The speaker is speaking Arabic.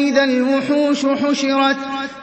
وَإِذَا الْوُحُوشُ حُشِرَتْ